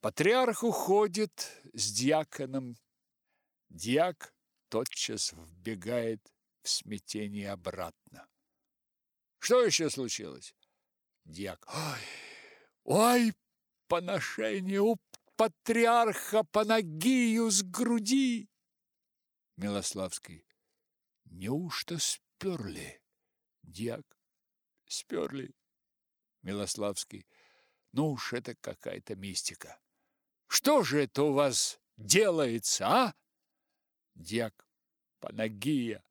Патриарх уходит с диаконом. Диак тотчас вбегает в смятении обратно. Что еще случилось? Диак. Ой, ой, поношение у патриарха Панагию с груди. Милославский. Неужто сперли? Диак. Сперли. Милославский. Ну уж это какая-то мистика. Что же это у вас делается, а? Дьяк Панагия.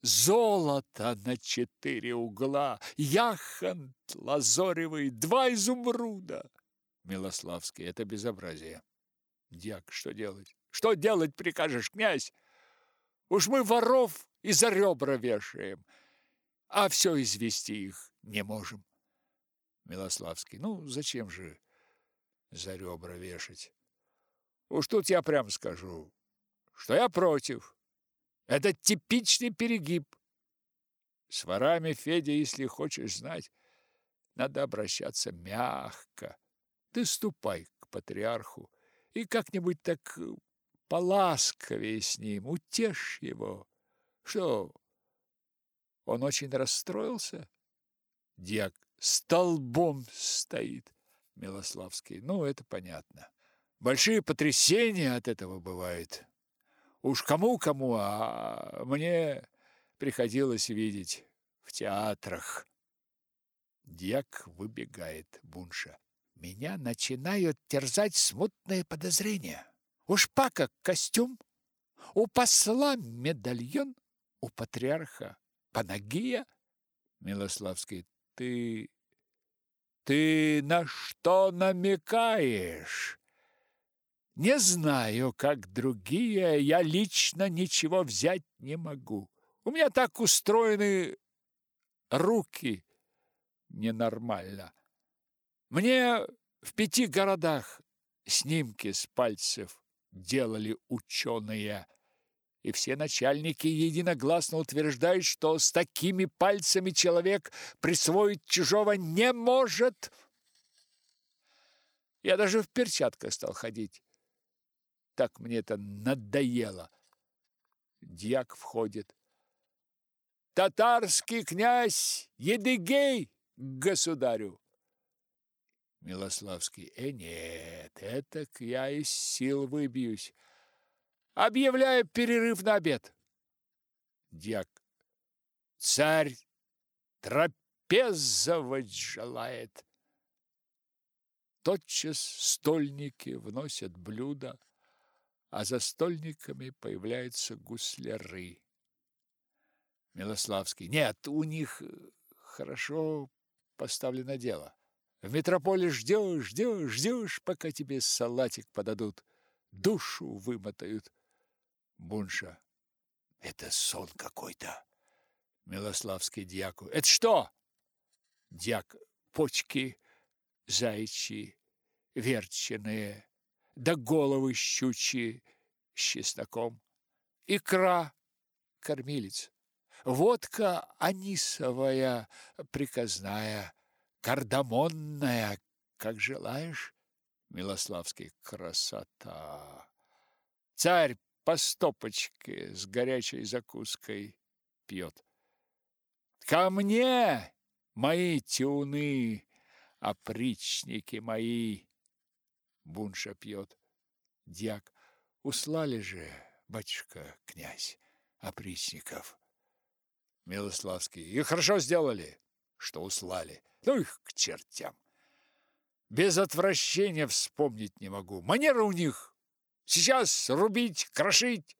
Золото на четыре угла, яхонт лазоревый, два изумруда. Милославский. Это безобразие. Дьяк. Что делать? Что делать прикажешь, князь? Уж мы воров и за ребра вешаем, а все извести их не можем. Милославский. Ну, зачем же за ребра вешать? Уж тут я прям скажу, что я против. Это типичный перегиб. С ворами, Федя, если хочешь знать, надо обращаться мягко. Ты ступай к патриарху и как-нибудь так поласковее с ним, утешь его. Что, он очень расстроился? Дьяк столбом стоит. Милославский. Ну, это понятно. Большие потрясения от этого бывают. Уж кому-кому, а мне приходилось видеть в театрах. Дьяк выбегает, Бунша. Меня начинают терзать смутные подозрения. У шпака костюм, у посла медальон, у патриарха панагия. Милославский, ты... Ты на что намекаешь? Не знаю, как другие, я лично ничего взять не могу. У меня так устроены руки ненормально. Мне в пяти городах снимки с пальцев делали ученые и все начальники единогласно утверждают, что с такими пальцами человек присвоить чужого не может. Я даже в перчатках стал ходить. Так мне это надоело. Дьяк входит. Татарский князь Едыгей к государю. Милославский. Э, нет, это я из сил выбьюсь. Объявляю перерыв на обед. Дьяк. Царь трапезовать желает. Тотчас стольники вносят блюда, а за стольниками появляются гусляры. Милославский. Нет, у них хорошо поставлено дело. В метрополе ждешь, ждешь, ждешь, пока тебе салатик подадут, душу вымотают. Бунша. Это сон какой-то. Милославский дьяку. Это что? Дьяк. Почки зайчи, верченые, да головы щучьи с чесноком. Икра кормилец. Водка анисовая, приказная, кардамонная, как желаешь. Милославский. Красота! Царь по стопочке с горячей закуской пьет. Ко мне, мои тюны, опричники мои, Бунша пьет. Дьяк, услали же, батюшка, князь, опричников. Милославский, и хорошо сделали, что услали. Ну их к чертям. Без отвращения вспомнить не могу. Манера у них Сейчас рубить, крошить.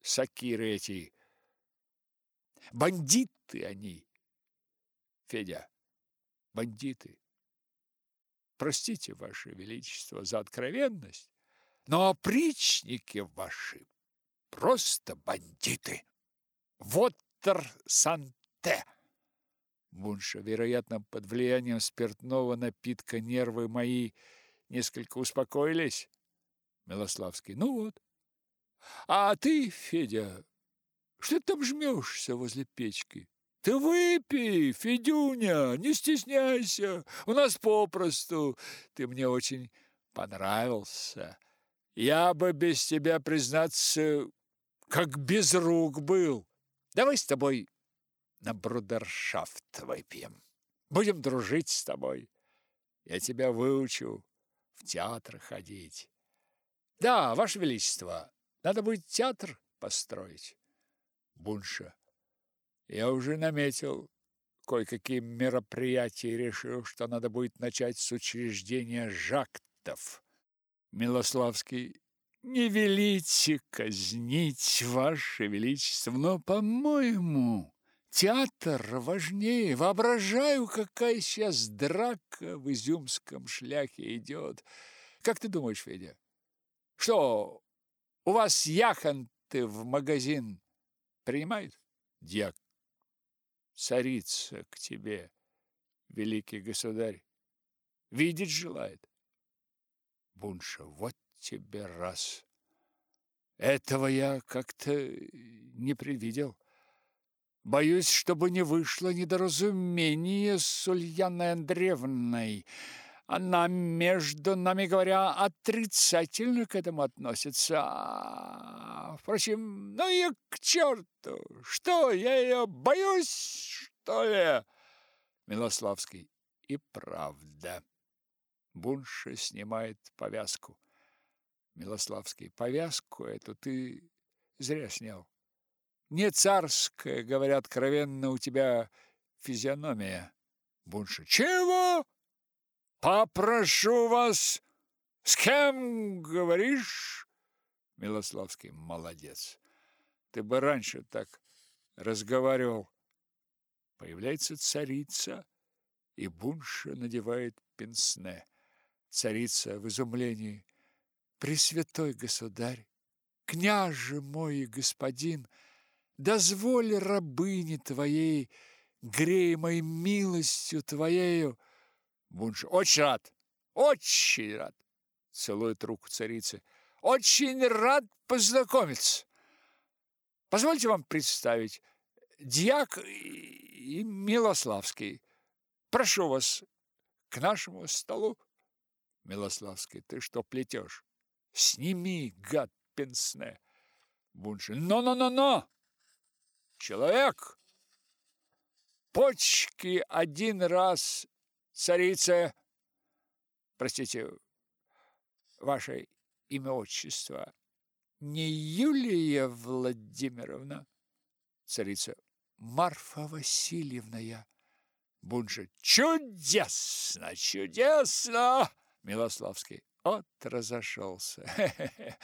Сакиры эти. Бандиты они. Федя, бандиты. Простите, Ваше Величество, за откровенность, но опричники ваши просто бандиты. Воттер Санте. Бунша, вероятно, под влиянием спиртного напитка нервы мои несколько успокоились. Милославский. Ну вот. А ты, Федя, что ты там жмешься возле печки? Ты выпей, Федюня, не стесняйся. У нас попросту. Ты мне очень понравился. Я бы без тебя, признаться, как без рук был. Давай с тобой на брудершафт выпьем. Будем дружить с тобой. Я тебя выучу в театр ходить. Да, Ваше Величество, надо будет театр построить. Бунша. Я уже наметил кое-какие мероприятия и решил, что надо будет начать с учреждения жактов. Милославский. Не велите казнить, Ваше Величество, но, по-моему, театр важнее. Воображаю, какая сейчас драка в изюмском шляхе идет. Как ты думаешь, Федя? Что, у вас яхонты в магазин принимают? Дьяк. Царица к тебе, великий государь, видеть желает. Бунша, вот тебе раз. Этого я как-то не предвидел. Боюсь, чтобы не вышло недоразумение с Ульяной Андреевной. Она, между нами говоря, отрицательно к этому относится. А, впрочем, ну и к черту! Что, я ее боюсь, что ли? Милославский. И правда. Бунша снимает повязку. Милославский. Повязку эту ты зря снял. Не царская, говорят откровенно, у тебя физиономия. Бунша. Чего? Попрошу вас, с кем говоришь? Милославский, молодец. Ты бы раньше так разговаривал. Появляется царица, и Бунша надевает пенсне. Царица в изумлении. Пресвятой государь, княже мой и господин, дозволь рабыне твоей, греемой милостью твоею, Бунш. Очень рад, очень рад. Целует руку царицы. Очень рад познакомиться. Позвольте вам представить. Дьяк и Милославский. Прошу вас к нашему столу. Милославский, ты что плетешь? Сними, гад пенсне. Буншин. Но-но-но-но! Человек! Почки один раз царица, простите, ваше имя отчество, не Юлия Владимировна? Царица, Марфа Васильевна я. Бунжа, чудесно, чудесно! Милославский, от разошелся.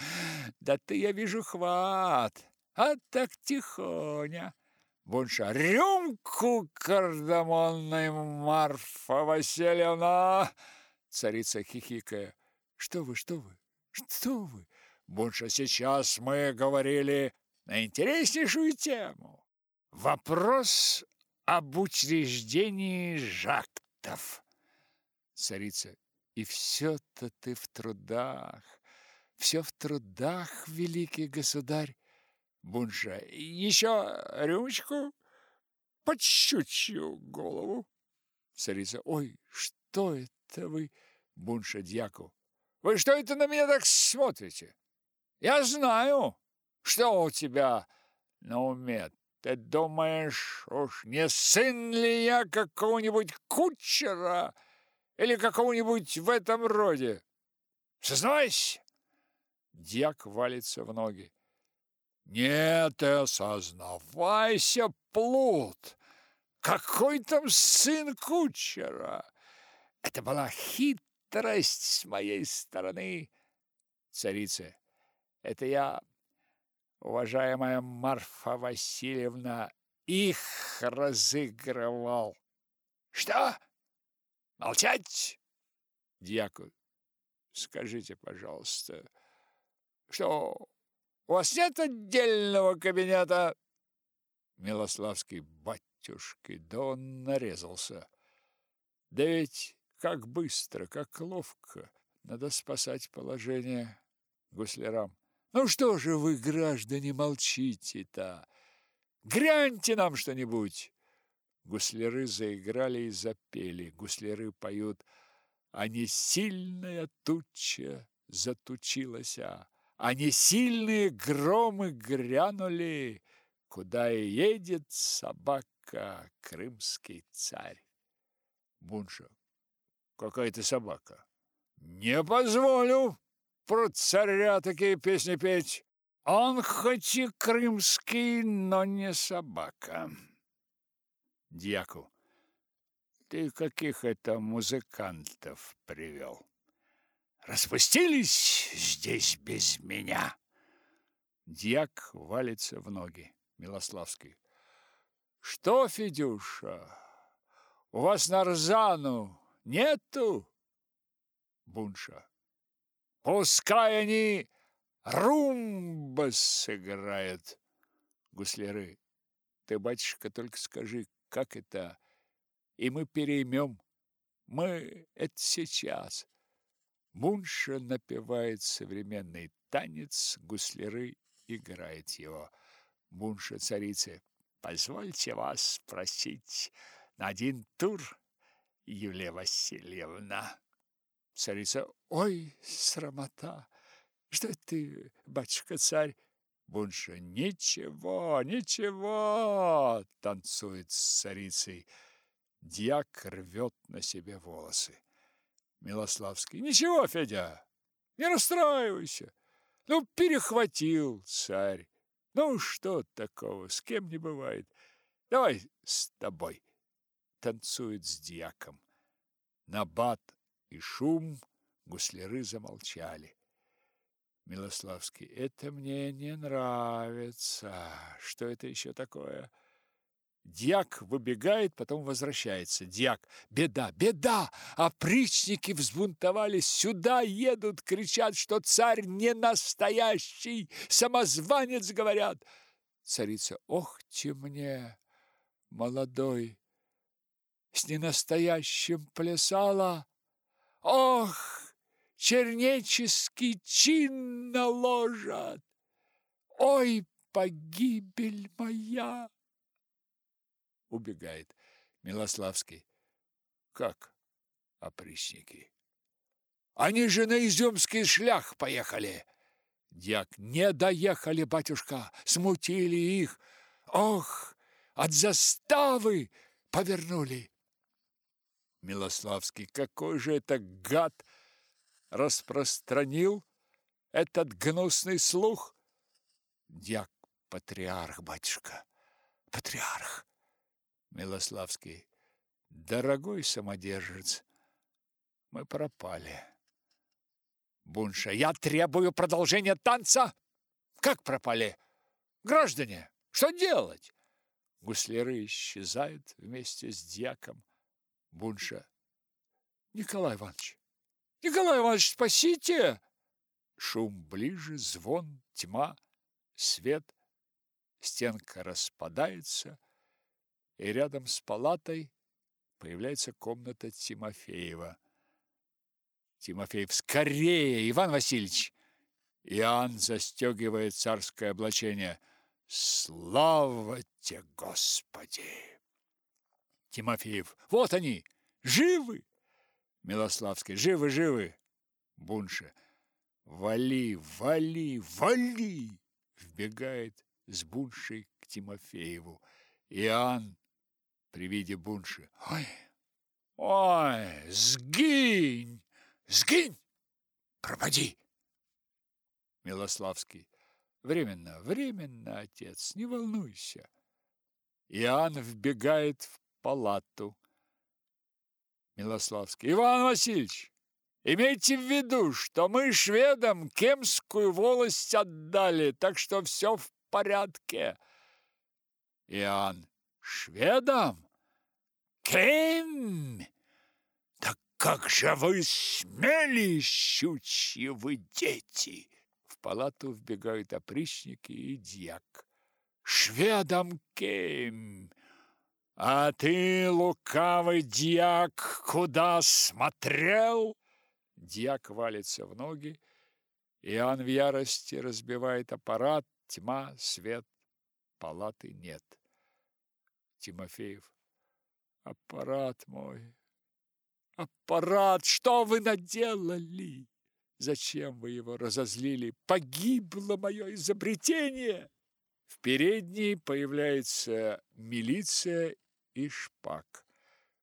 Да ты, я вижу, хват, а так тихоня. Бунша, рюмку кардамонной, Марфа Васильевна! Царица хихикая. Что вы, что вы, что вы? Бунша, сейчас мы говорили на интереснейшую тему. Вопрос об учреждении жактов. Царица, и все-то ты в трудах, все в трудах, великий государь. Бунша. Еще рюмочку под щучью голову. Царица. Ой, что это вы? Бунша дьяку. Вы что это на меня так смотрите? Я знаю, что у тебя на уме. Ты думаешь, уж не сын ли я какого-нибудь кучера или какого-нибудь в этом роде? Сознайся! Дьяк валится в ноги. Нет, осознавайся, плут. Какой там сын кучера? Это была хитрость с моей стороны. Царица, это я, уважаемая Марфа Васильевна, их разыгрывал. Что? Молчать? Дьякон, скажите, пожалуйста, что у вас нет отдельного кабинета? Милославский, батюшки, да он нарезался. Да ведь как быстро, как ловко. Надо спасать положение гуслярам. Ну что же вы, граждане, молчите-то? Гряньте нам что-нибудь. Гусляры заиграли и запели. Гусляры поют а не сильная туча затучилася, а не сильные громы грянули, куда и едет собака, крымский царь. Бунша. Какая ты собака? Не позволю про царя такие песни петь. Он хоть и крымский, но не собака. Дьяку. Ты каких это музыкантов привел? Распустились здесь без меня. Дьяк валится в ноги. Милославский. Что, Федюша, у вас нарзану нету? Бунша. Пускай они румба сыграют. Гусляры. Ты, батюшка, только скажи, как это, и мы переймем. Мы это сейчас. Бунша напевает современный танец, гусляры играет его. Бунша царицы. Позвольте вас спросить на один тур, Юлия Васильевна. Царица. Ой, срамота. Что ты, батюшка-царь? Бунша. Ничего, ничего, танцует с царицей. Дьяк рвет на себе волосы. Милославский. Ничего, Федя, не расстраивайся. Ну, перехватил царь. Ну, что такого, с кем не бывает. Давай с тобой. Танцует с дьяком. Набат и шум гусляры замолчали. Милославский. Это мне не нравится. Что это еще такое? Дьяк выбегает, потом возвращается. Дьяк. Беда, беда! Опричники взбунтовались, сюда едут, кричат, что царь не настоящий, самозванец, говорят. Царица. Ох, мне, молодой, с ненастоящим плясала. Ох, чернеческий чин наложат. Ой, погибель моя! Убегает. Милославский. Как опричники? Они же на Изюмский шлях поехали. Дьяк. Не доехали, батюшка, смутили их. Ох, от заставы повернули. Милославский. Какой же это гад распространил этот гнусный слух? Дьяк. Патриарх, батюшка, патриарх. Милославский. Дорогой самодержец, мы пропали. Бунша. Я требую продолжения танца. Как пропали? Граждане, что делать? Гусляры исчезают вместе с дьяком. Бунша. Николай Иванович, Николай Иванович, спасите! Шум ближе, звон, тьма, свет. Стенка распадается и рядом с палатой появляется комната Тимофеева. Тимофеев, скорее, Иван Васильевич! Иоанн застегивает царское облачение. Слава тебе, Господи! Тимофеев, вот они, живы! Милославский, живы, живы! Бунша, вали, вали, вали! Вбегает с Буншей к Тимофееву. Иоанн при виде Бунши. Ой, ой, сгинь, сгинь, пропади. Милославский. Временно, временно, отец, не волнуйся. Иоанн вбегает в палату. Милославский. Иван Васильевич, имейте в виду, что мы шведам Кемскую волость отдали, так что все в порядке. Иоанн. Шведам? Кем? Так как же вы смели, щучьи вы дети? В палату вбегают опричники и дьяк. Шведам кем? А ты, лукавый дьяк, куда смотрел? Дьяк валится в ноги. Иоанн в ярости разбивает аппарат, тьма, свет, палаты нет. Тимофеев. Аппарат мой, Аппарат, что вы наделали? Зачем вы его разозлили? Погибло мое изобретение!» В передней появляется милиция и шпак.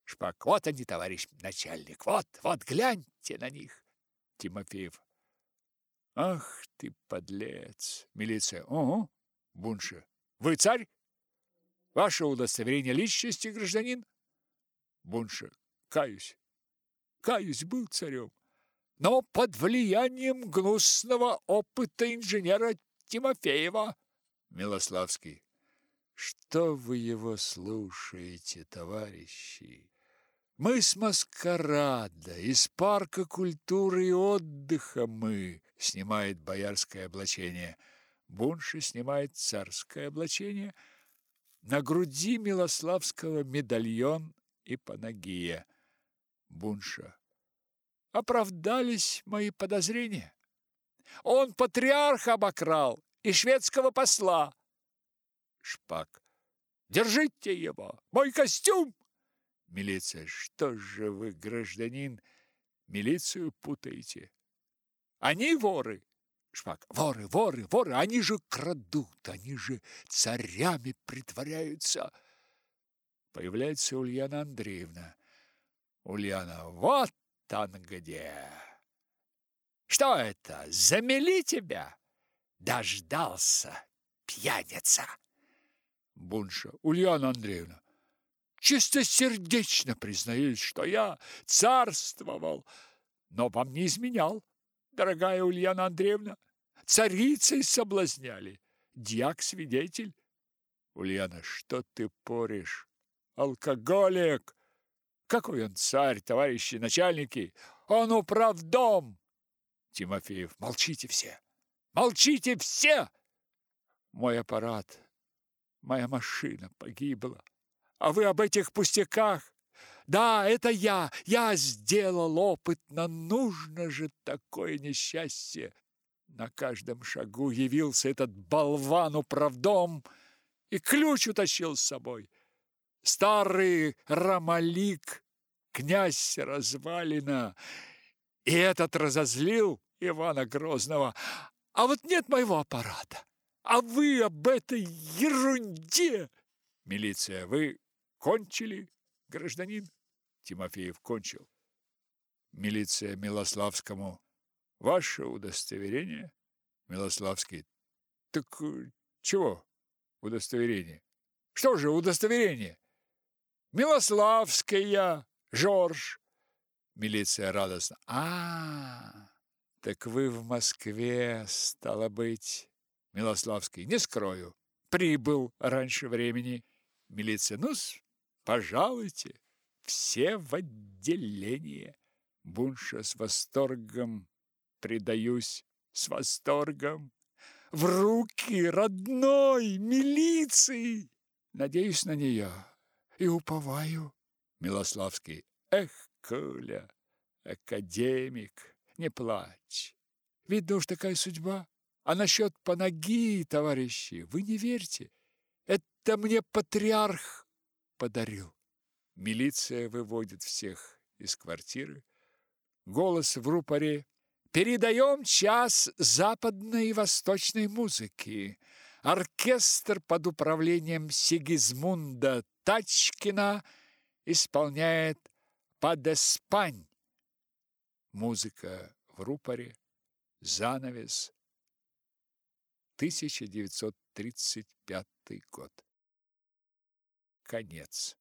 Шпак, вот они, товарищ начальник, вот, вот, гляньте на них. Тимофеев. Ах ты, подлец. Милиция. Ого. Бунша. Вы царь? Ваше удостоверение личности, гражданин? Бунша. Каюсь. Каюсь, был царем. Но под влиянием гнусного опыта инженера Тимофеева. Милославский. Что вы его слушаете, товарищи? Мы с маскарада, из парка культуры и отдыха мы, снимает боярское облачение. Бунши снимает царское облачение. На груди Милославского медальон и панагия. Бунша. Оправдались мои подозрения. Он патриарха обокрал и шведского посла. Шпак. Держите его! Мой костюм! Милиция. Что же вы, гражданин, милицию путаете? Они воры. Шпак. Воры, воры, воры, они же крадут, они же царями притворяются. Появляется Ульяна Андреевна. Ульяна. Вот он где. Что это, замели тебя? Дождался, пьяница. Бунша. Ульяна Андреевна, чистосердечно признаюсь, что я царствовал, но вам не изменял, дорогая Ульяна Андреевна. Царицей соблазняли. Дьяк свидетель. Ульяна, что ты порешь? Алкоголик! Какой он царь, товарищи начальники! Он управдом! Тимофеев, молчите все! Молчите все! Мой аппарат Моя машина погибла. А вы об этих пустяках? Да, это я. Я сделал опыт, но нужно же такое несчастье. На каждом шагу явился этот болван управдом и ключ утащил с собой. Старый Ромалик, князь развалина, и этот разозлил Ивана Грозного. А вот нет моего аппарата. А вы об этой ерунде! Милиция, вы кончили, гражданин? Тимофеев кончил. Милиция Милославскому. Ваше удостоверение? Милославский. Так э, чего удостоверение? Что же удостоверение? Милославская, Жорж. Милиция радостно. А, -а, а, так вы в Москве, стало быть. Милославский. Не скрою. Прибыл раньше времени. Милиция. ну пожалуйте. Все в отделение. Бунша с восторгом. Предаюсь с восторгом. В руки родной милиции. Надеюсь на нее и уповаю. Милославский. Эх, Коля, академик, не плачь. Видно уж такая судьба. А насчет панаги, товарищи, вы не верьте. Это мне патриарх подарил. Милиция выводит всех из квартиры. Голос в рупоре. Передаем час западной и восточной музыки. Оркестр под управлением Сигизмунда Тачкина исполняет «Падеспань». Музыка в рупоре, занавес, 1935 год. Конец.